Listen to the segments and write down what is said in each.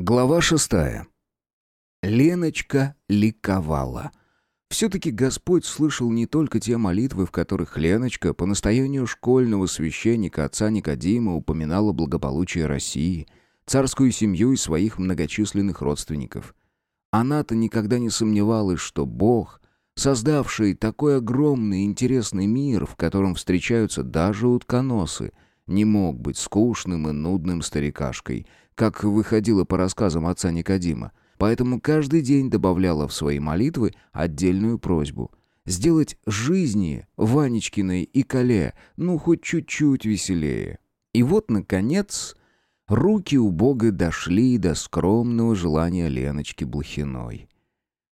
Глава шестая. Леночка ликовала. Все-таки Господь слышал не только те молитвы, в которых Леночка по настоянию школьного священника отца Никодима упоминала благополучие России, царскую семью и своих многочисленных родственников. Она-то никогда не сомневалась, что Бог, создавший такой огромный и интересный мир, в котором встречаются даже утконосы, не мог быть скучным и нудным старикашкой, как выходило по рассказам отца Никодима, поэтому каждый день добавляла в свои молитвы отдельную просьбу — сделать жизни Ванечкиной и Кале, ну, хоть чуть-чуть веселее. И вот, наконец, руки у Бога дошли до скромного желания Леночки Блохиной.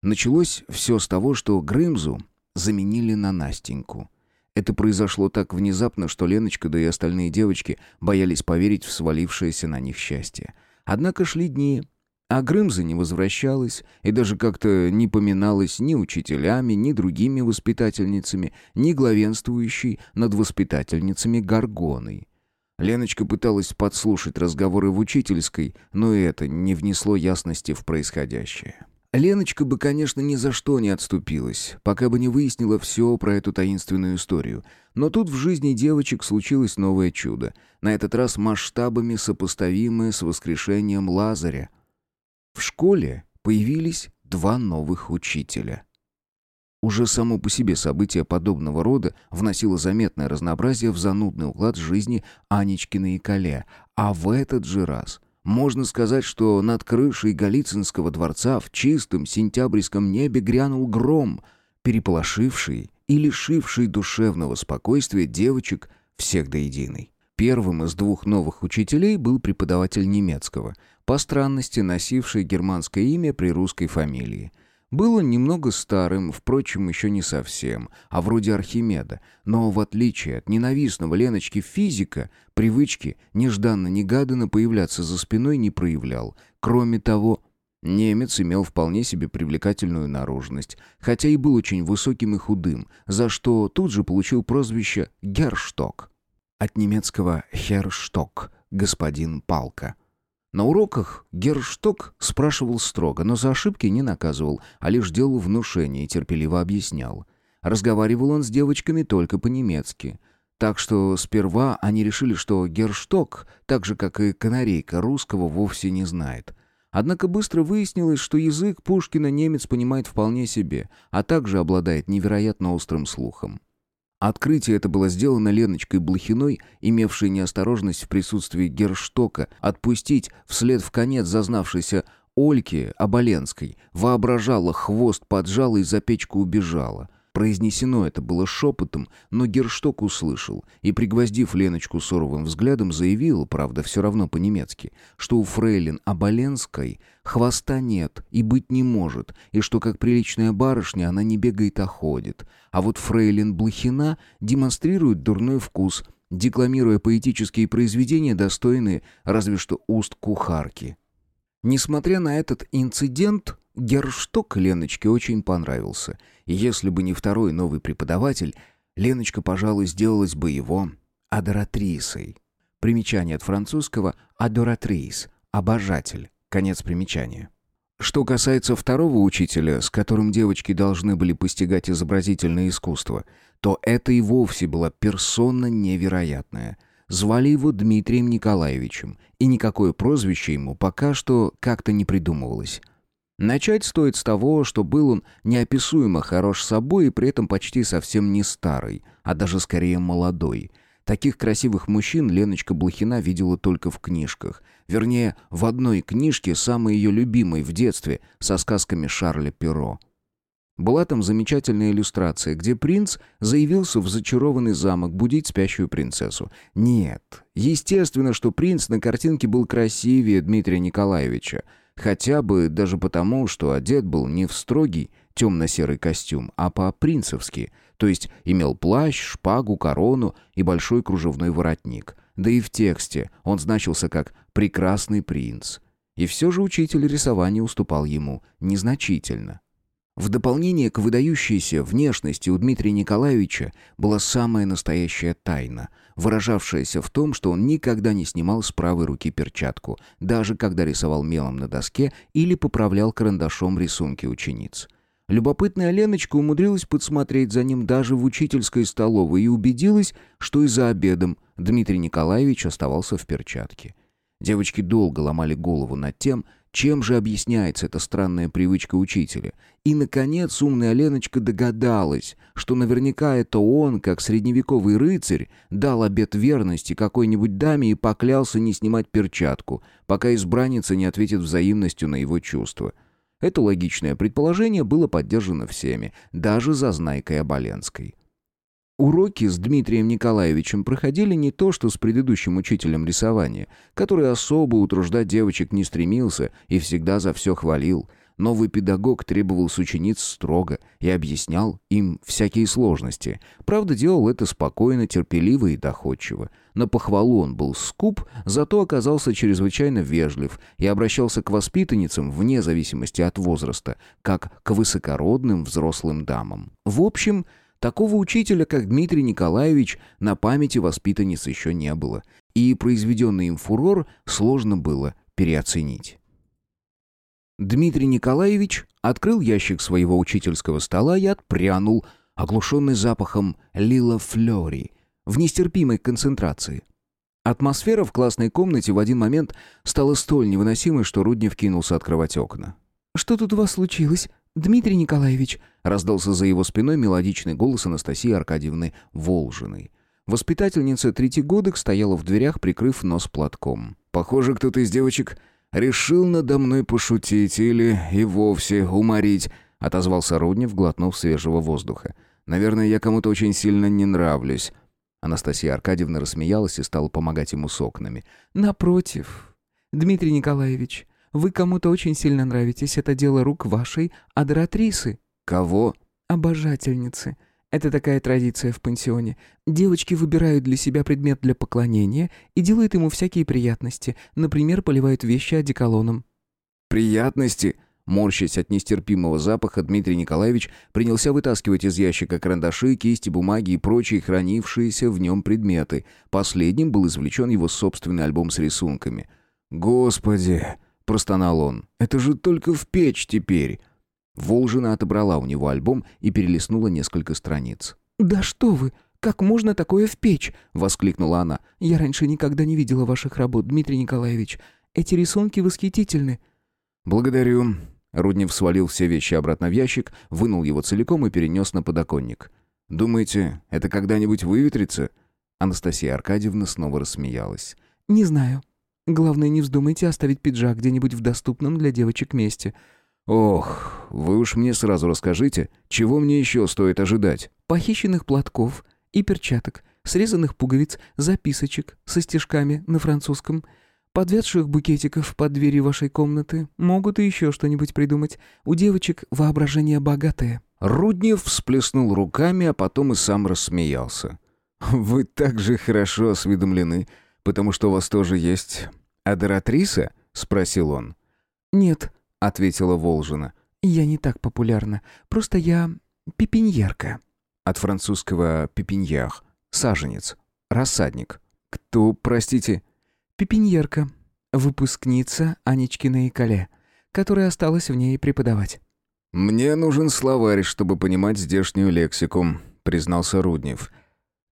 Началось все с того, что Грымзу заменили на Настеньку. Это произошло так внезапно, что Леночка, да и остальные девочки боялись поверить в свалившееся на них счастье. Однако шли дни, а Грымза не возвращалась и даже как-то не поминалась ни учителями, ни другими воспитательницами, ни главенствующей над воспитательницами Гаргоной. Леночка пыталась подслушать разговоры в учительской, но это не внесло ясности в происходящее. Леночка бы, конечно, ни за что не отступилась, пока бы не выяснила все про эту таинственную историю. Но тут в жизни девочек случилось новое чудо, на этот раз масштабами сопоставимое с воскрешением Лазаря. В школе появились два новых учителя. Уже само по себе событие подобного рода вносило заметное разнообразие в занудный уклад жизни Анечкина и Кале, а в этот же раз – можно сказать, что над крышей Голицынского дворца в чистом сентябрьском небе грянул гром, переполошивший и лишивший душевного спокойствия девочек всех до единой. Первым из двух новых учителей был преподаватель немецкого, по странности носивший германское имя при русской фамилии – был он немного старым, впрочем, еще не совсем, а вроде Архимеда, но в отличие от ненавистного Леночки физика, привычки нежданно-негаданно появляться за спиной не проявлял. Кроме того, немец имел вполне себе привлекательную наружность, хотя и был очень высоким и худым, за что тут же получил прозвище «Гершток». От немецкого «Хершток» — «господин Палка». На уроках Гершток спрашивал строго, но за ошибки не наказывал, а лишь делал внушение и терпеливо объяснял. Разговаривал он с девочками только по-немецки. Так что сперва они решили, что Гершток, так же как и канарейка, русского вовсе не знает. Однако быстро выяснилось, что язык Пушкина немец понимает вполне себе, а также обладает невероятно острым слухом. Открытие это было сделано Леночкой Блохиной, имевшей неосторожность в присутствии Герштока отпустить вслед в конец зазнавшейся Ольки Оболенской, воображала, хвост поджала и за печку убежала. Произнесено это было шепотом, но Гершток услышал и, пригвоздив Леночку суровым взглядом, заявил, правда, все равно по-немецки, что у фрейлин Оболенской хвоста нет и быть не может, и что, как приличная барышня, она не бегает, а ходит. А вот фрейлин Блохина демонстрирует дурной вкус, декламируя поэтические произведения, достойные разве что уст кухарки. Несмотря на этот инцидент, Гершток Леночке очень понравился, и если бы не второй новый преподаватель, Леночка, пожалуй, сделалась бы его адоратрисой. Примечание от французского «адоратрис» — «обожатель», конец примечания. Что касается второго учителя, с которым девочки должны были постигать изобразительное искусство, то это и вовсе была персона невероятная. Звали его Дмитрием Николаевичем, и никакое прозвище ему пока что как-то не придумывалось. Начать стоит с того, что был он неописуемо хорош собой и при этом почти совсем не старый, а даже скорее молодой. Таких красивых мужчин Леночка Блохина видела только в книжках. Вернее, в одной книжке, самой ее любимой в детстве, со сказками Шарля Перро. Была там замечательная иллюстрация, где принц заявился в зачарованный замок будить спящую принцессу. Нет, естественно, что принц на картинке был красивее Дмитрия Николаевича. Хотя бы даже потому, что одет был не в строгий темно-серый костюм, а по-принцевски, то есть имел плащ, шпагу, корону и большой кружевной воротник. Да и в тексте он значился как «прекрасный принц». И все же учитель рисования уступал ему незначительно. В дополнение к выдающейся внешности у Дмитрия Николаевича была самая настоящая тайна, выражавшаяся в том, что он никогда не снимал с правой руки перчатку, даже когда рисовал мелом на доске или поправлял карандашом рисунки учениц. Любопытная Леночка умудрилась подсмотреть за ним даже в учительской столовой и убедилась, что и за обедом Дмитрий Николаевич оставался в перчатке. Девочки долго ломали голову над тем, чем же объясняется эта странная привычка учителя? И, наконец, умная Леночка догадалась, что наверняка это он, как средневековый рыцарь, дал обет верности какой-нибудь даме и поклялся не снимать перчатку, пока избранница не ответит взаимностью на его чувства. Это логичное предположение было поддержано всеми, даже зазнайкой Оболенской. Уроки с Дмитрием Николаевичем проходили не то, что с предыдущим учителем рисования, который особо утруждать девочек не стремился и всегда за все хвалил. Новый педагог требовал с учениц строго и объяснял им всякие сложности. Правда, делал это спокойно, терпеливо и доходчиво. На похвалу он был скуп, зато оказался чрезвычайно вежлив и обращался к воспитанницам вне зависимости от возраста, как к высокородным взрослым дамам. В общем, Такого учителя, как Дмитрий Николаевич, на памяти воспитанниц еще не было, и произведенный им фурор сложно было переоценить. Дмитрий Николаевич открыл ящик своего учительского стола и отпрянул, оглушенный запахом лила флори, в нестерпимой концентрации. Атмосфера в классной комнате в один момент стала столь невыносимой, что Руднев кинулся открывать окна. «Что тут у вас случилось?» «Дмитрий Николаевич», — раздался за его спиной мелодичный голос Анастасии Аркадьевны Волжиной. Воспитательница третьегодок стояла в дверях, прикрыв нос платком. «Похоже, кто-то из девочек решил надо мной пошутить или и вовсе уморить», — отозвался Руднев, глотнув свежего воздуха. «Наверное, я кому-то очень сильно не нравлюсь». Анастасия Аркадьевна рассмеялась и стала помогать ему с окнами. «Напротив, Дмитрий Николаевич, вы кому-то очень сильно нравитесь. Это дело рук вашей адоратрисы». «Кого?» «Обожательницы. Это такая традиция в пансионе. Девочки выбирают для себя предмет для поклонения и делают ему всякие приятности. Например, поливают вещи одеколоном». «Приятности?» Морщась от нестерпимого запаха, Дмитрий Николаевич принялся вытаскивать из ящика карандаши, кисти, бумаги и прочие хранившиеся в нем предметы. Последним был извлечен его собственный альбом с рисунками. «Господи!» Простонал он. «Это же только в печь теперь!» Волжина отобрала у него альбом и перелистнула несколько страниц. «Да что вы! Как можно такое в печь?» — воскликнула она. «Я раньше никогда не видела ваших работ, Дмитрий Николаевич. Эти рисунки восхитительны». «Благодарю». Руднев свалил все вещи обратно в ящик, вынул его целиком и перенес на подоконник. «Думаете, это когда-нибудь выветрится?» Анастасия Аркадьевна снова рассмеялась. «Не знаю. Главное, не вздумайте оставить пиджак где-нибудь в доступном для девочек месте. Ох, вы уж мне сразу расскажите, чего мне еще стоит ожидать? Похищенных платков и перчаток, срезанных пуговиц, записочек со стежками на французском, подвядших букетиков под дверью вашей комнаты. Могут и еще что-нибудь придумать. У девочек воображение богатое». Руднев всплеснул руками, а потом и сам рассмеялся. «Вы так же хорошо осведомлены, потому что у вас тоже есть адоратриса?» — спросил он. «Нет», — ответила Волжина. «Я не так популярна. Просто я пепеньерка». От французского «пепеньер» — саженец, рассадник. «Кто, простите?» «Пепеньерка, выпускница Анечкина и Кале, которая осталась в ней преподавать». «Мне нужен словарь, чтобы понимать здешнюю лексику», — признался Руднев.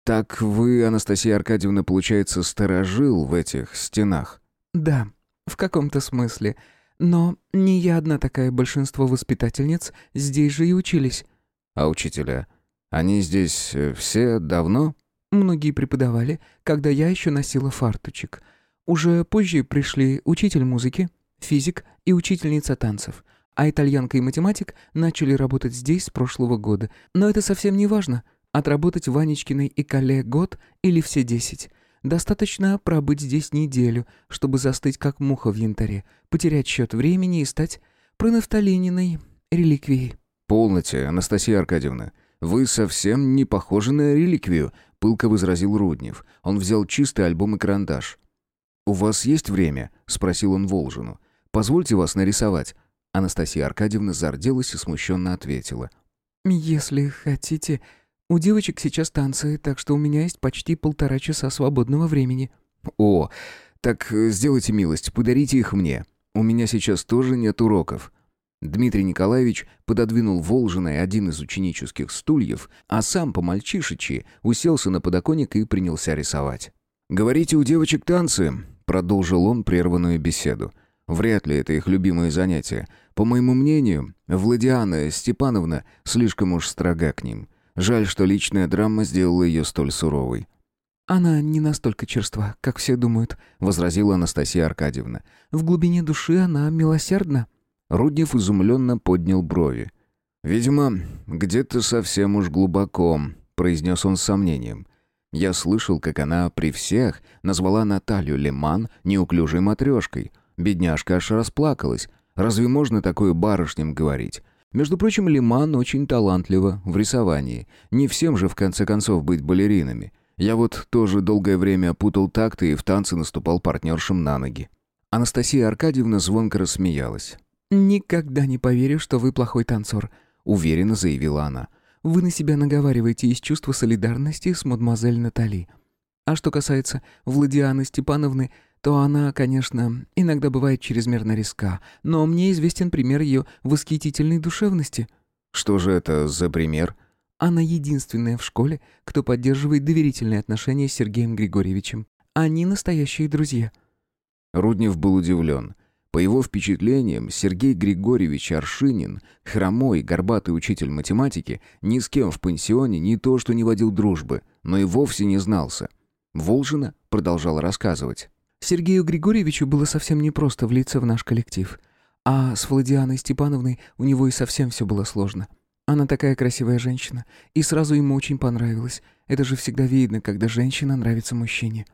«Так вы, Анастасия Аркадьевна, получается, сторожил в этих стенах?» «Да, в каком-то смысле. Но не я одна такая, большинство воспитательниц здесь же и учились». «А учителя? Они здесь э, все давно?» «Многие преподавали, когда я еще носила фартучек. Уже позже пришли учитель музыки, физик и учительница танцев. А итальянка и математик начали работать здесь с прошлого года. Но это совсем не важно. Отработать Ванечкиной и Кале год или все десять. Достаточно пробыть здесь неделю, чтобы застыть как муха в янтаре, потерять счет времени и стать пронафталининой реликвией. «Полноте, Анастасия Аркадьевна. Вы совсем не похожи на реликвию», — пылко возразил Руднев. Он взял чистый альбом и карандаш. «У вас есть время?» — спросил он Волжину. «Позвольте вас нарисовать». Анастасия Аркадьевна зарделась и смущенно ответила. «Если хотите, у девочек сейчас танцы, так что у меня есть почти полтора часа свободного времени». «О, так сделайте милость, подарите их мне. У меня сейчас тоже нет уроков». Дмитрий Николаевич пододвинул Волжиной один из ученических стульев, а сам по мальчишечи уселся на подоконник и принялся рисовать. «Говорите, у девочек танцы?» — продолжил он прерванную беседу. «Вряд ли это их любимое занятие. По моему мнению, Владиана Степановна слишком уж строга к ним. Жаль, что личная драма сделала ее столь суровой». «Она не настолько черства, как все думают», — возразила Анастасия Аркадьевна. «В глубине души она милосердна». Руднев изумленно поднял брови. «Видимо, где-то совсем уж глубоко», — произнес он с сомнением. «Я слышал, как она при всех назвала Наталью Леман неуклюжей матрешкой. Бедняжка аж расплакалась. Разве можно такое барышням говорить? Между прочим, Лиман очень талантлива в рисовании. Не всем же, в конце концов, быть балеринами. Я вот тоже долгое время путал такты и в танце наступал партнершам на ноги». Анастасия Аркадьевна звонко рассмеялась. «Никогда не поверю, что вы плохой танцор», — уверенно заявила она. «Вы на себя наговариваете из чувства солидарности с мадемуазель Натали. А что касается Владианы Степановны, то она, конечно, иногда бывает чрезмерно риска, но мне известен пример ее восхитительной душевности». «Что же это за пример?» Она единственная в школе, кто поддерживает доверительные отношения с Сергеем Григорьевичем. Они настоящие друзья». Руднев был удивлен. По его впечатлениям, Сергей Григорьевич Аршинин, хромой, горбатый учитель математики, ни с кем в пансионе не то что не водил дружбы, но и вовсе не знался. Волжина продолжала рассказывать. Сергею Григорьевичу было совсем непросто влиться в наш коллектив. А с Владианой Степановной у него и совсем все было сложно. Она такая красивая женщина, и сразу ему очень понравилось. Это же всегда видно, когда женщина нравится мужчине.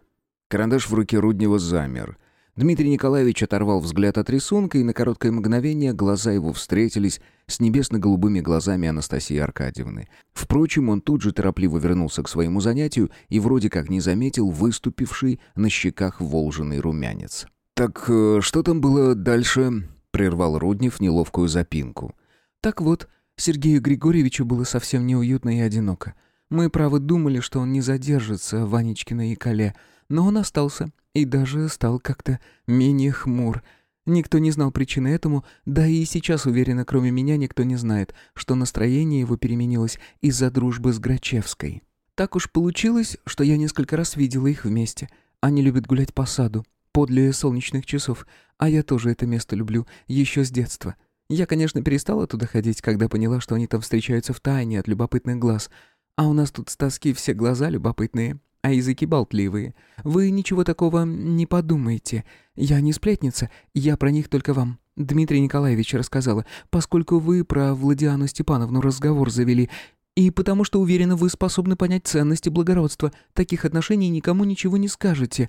Карандаш в руке Руднева замер — Дмитрий Николаевич оторвал взгляд от рисунка, и на короткое мгновение глаза его встретились с небесно-голубыми глазами Анастасии Аркадьевны. Впрочем, он тут же торопливо вернулся к своему занятию и вроде как не заметил выступивший на щеках волженный румянец. «Так э, что там было дальше?» — прервал Руднев неловкую запинку. «Так вот, Сергею Григорьевичу было совсем неуютно и одиноко. Мы, право, думали, что он не задержится в Ванечкиной и Кале, но он остался и даже стал как-то менее хмур. Никто не знал причины этому, да и сейчас, уверенно, кроме меня, никто не знает, что настроение его переменилось из-за дружбы с Грачевской. Так уж получилось, что я несколько раз видела их вместе. Они любят гулять по саду, подле солнечных часов, а я тоже это место люблю, еще с детства. Я, конечно, перестала туда ходить, когда поняла, что они там встречаются в тайне от любопытных глаз. А у нас тут с тоски все глаза любопытные а языки болтливые. Вы ничего такого не подумайте. Я не сплетница, я про них только вам. Дмитрий Николаевич рассказала, поскольку вы про Владиану Степановну разговор завели, и потому что уверена, вы способны понять ценности благородства. Таких отношений никому ничего не скажете».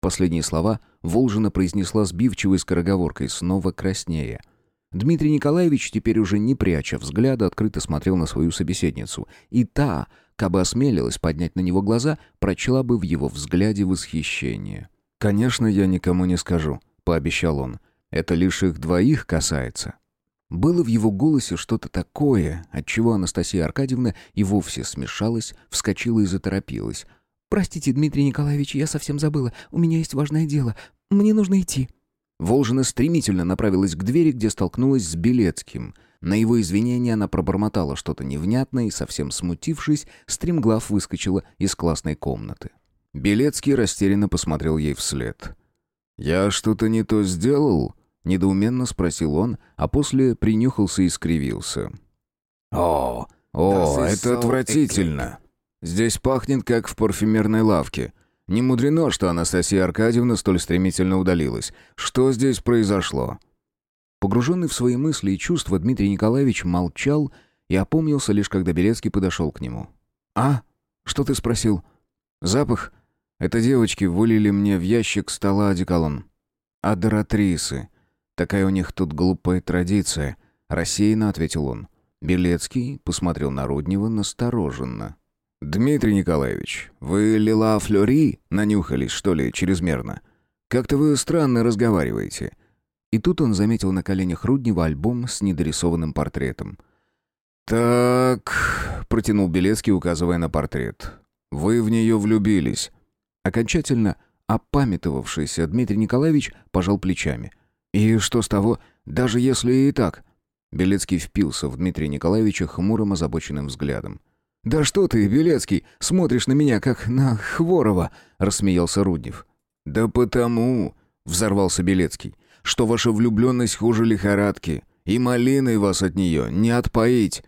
Последние слова Волжина произнесла сбивчивой скороговоркой, снова краснея. Дмитрий Николаевич, теперь уже не пряча взгляда, открыто смотрел на свою собеседницу. И та, кабы осмелилась поднять на него глаза, прочла бы в его взгляде восхищение. «Конечно, я никому не скажу», — пообещал он. «Это лишь их двоих касается». Было в его голосе что-то такое, от чего Анастасия Аркадьевна и вовсе смешалась, вскочила и заторопилась. «Простите, Дмитрий Николаевич, я совсем забыла. У меня есть важное дело. Мне нужно идти». Волжина стремительно направилась к двери, где столкнулась с Белецким. На его извинения она пробормотала что-то невнятное и, совсем смутившись, стремглав выскочила из классной комнаты. Белецкий растерянно посмотрел ей вслед. «Я что-то не то сделал?» — недоуменно спросил он, а после принюхался и скривился. «О, о, это отвратительно! Здесь пахнет, как в парфюмерной лавке. Не мудрено, что Анастасия Аркадьевна столь стремительно удалилась. Что здесь произошло?» Погруженный в свои мысли и чувства, Дмитрий Николаевич молчал и опомнился лишь, когда Белецкий подошел к нему. «А? Что ты спросил?» «Запах? Это девочки вылили мне в ящик стола одеколон. Адоратрисы. Такая у них тут глупая традиция», — рассеянно ответил он. Белецкий посмотрел на Руднева настороженно. «Дмитрий Николаевич, вы Лила Флори нанюхались, что ли, чрезмерно? Как-то вы странно разговариваете. И тут он заметил на коленях Руднева альбом с недорисованным портретом. «Так...» — протянул Белецкий, указывая на портрет. «Вы в нее влюбились». Окончательно опамятовавшийся Дмитрий Николаевич пожал плечами. «И что с того, даже если и так?» Белецкий впился в Дмитрия Николаевича хмурым озабоченным взглядом. «Да что ты, Белецкий, смотришь на меня, как на Хворова!» — рассмеялся Руднев. «Да потому...» — взорвался Белецкий что ваша влюбленность хуже лихорадки, и малиной вас от нее не отпоить.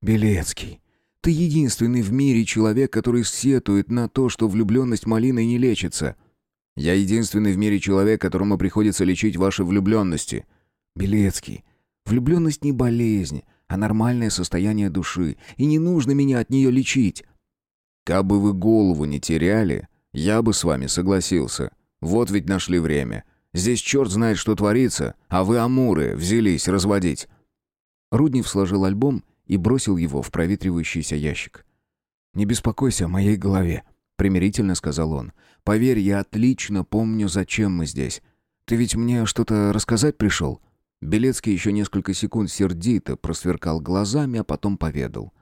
Белецкий, ты единственный в мире человек, который сетует на то, что влюбленность малиной не лечится. Я единственный в мире человек, которому приходится лечить ваши влюбленности. Белецкий, влюбленность не болезнь, а нормальное состояние души, и не нужно меня от нее лечить. Кабы вы голову не теряли, я бы с вами согласился. Вот ведь нашли время. Здесь черт знает, что творится, а вы, амуры, взялись разводить». Руднев сложил альбом и бросил его в проветривающийся ящик. «Не беспокойся о моей голове», — примирительно сказал он. «Поверь, я отлично помню, зачем мы здесь. Ты ведь мне что-то рассказать пришел?» Белецкий еще несколько секунд сердито просверкал глазами, а потом поведал.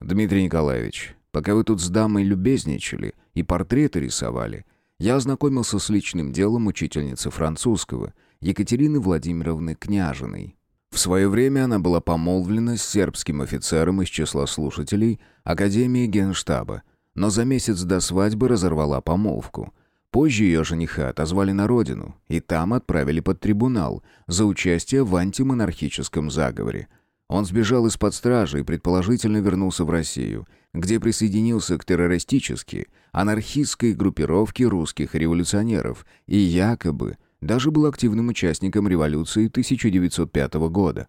«Дмитрий Николаевич, пока вы тут с дамой любезничали и портреты рисовали, я ознакомился с личным делом учительницы французского, Екатерины Владимировны Княжиной. В свое время она была помолвлена с сербским офицером из числа слушателей Академии Генштаба, но за месяц до свадьбы разорвала помолвку. Позже ее жениха отозвали на родину, и там отправили под трибунал за участие в антимонархическом заговоре. Он сбежал из-под стражи и предположительно вернулся в Россию – где присоединился к террористической, анархистской группировке русских революционеров и якобы даже был активным участником революции 1905 года.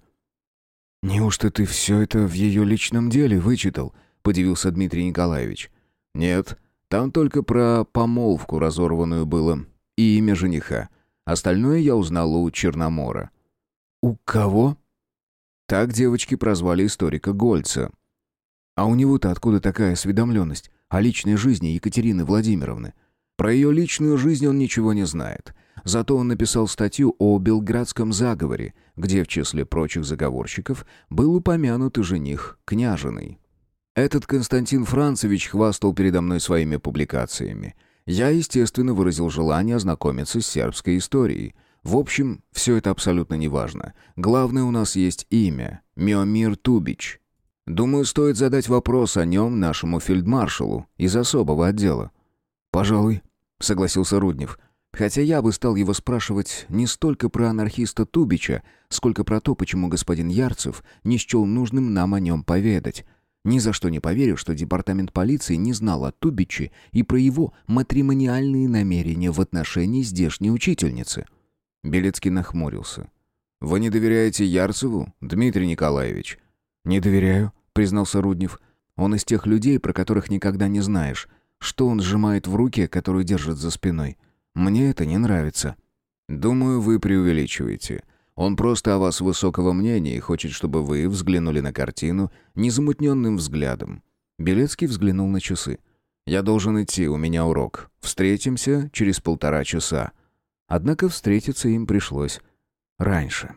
«Неужто ты все это в ее личном деле вычитал?» — подивился Дмитрий Николаевич. «Нет, там только про помолвку разорванную было и имя жениха. Остальное я узнал у Черномора». «У кого?» Так девочки прозвали историка Гольца. А у него-то откуда такая осведомленность о личной жизни Екатерины Владимировны? Про ее личную жизнь он ничего не знает. Зато он написал статью о Белградском заговоре, где в числе прочих заговорщиков был упомянут и жених Княжиной. Этот Константин Францевич хвастал передо мной своими публикациями. Я, естественно, выразил желание ознакомиться с сербской историей. В общем, все это абсолютно неважно. Главное, у нас есть имя – Миомир Тубич. Думаю, стоит задать вопрос о нем нашему фельдмаршалу из особого отдела». «Пожалуй», — согласился Руднев. «Хотя я бы стал его спрашивать не столько про анархиста Тубича, сколько про то, почему господин Ярцев не счел нужным нам о нем поведать. Ни за что не поверю, что департамент полиции не знал о Тубиче и про его матримониальные намерения в отношении здешней учительницы». Белецкий нахмурился. «Вы не доверяете Ярцеву, Дмитрий Николаевич?» «Не доверяю», — признался Руднев. «Он из тех людей, про которых никогда не знаешь. Что он сжимает в руке, которую держит за спиной? Мне это не нравится». «Думаю, вы преувеличиваете. Он просто о вас высокого мнения и хочет, чтобы вы взглянули на картину незамутненным взглядом». Белецкий взглянул на часы. «Я должен идти, у меня урок. Встретимся через полтора часа». Однако встретиться им пришлось раньше.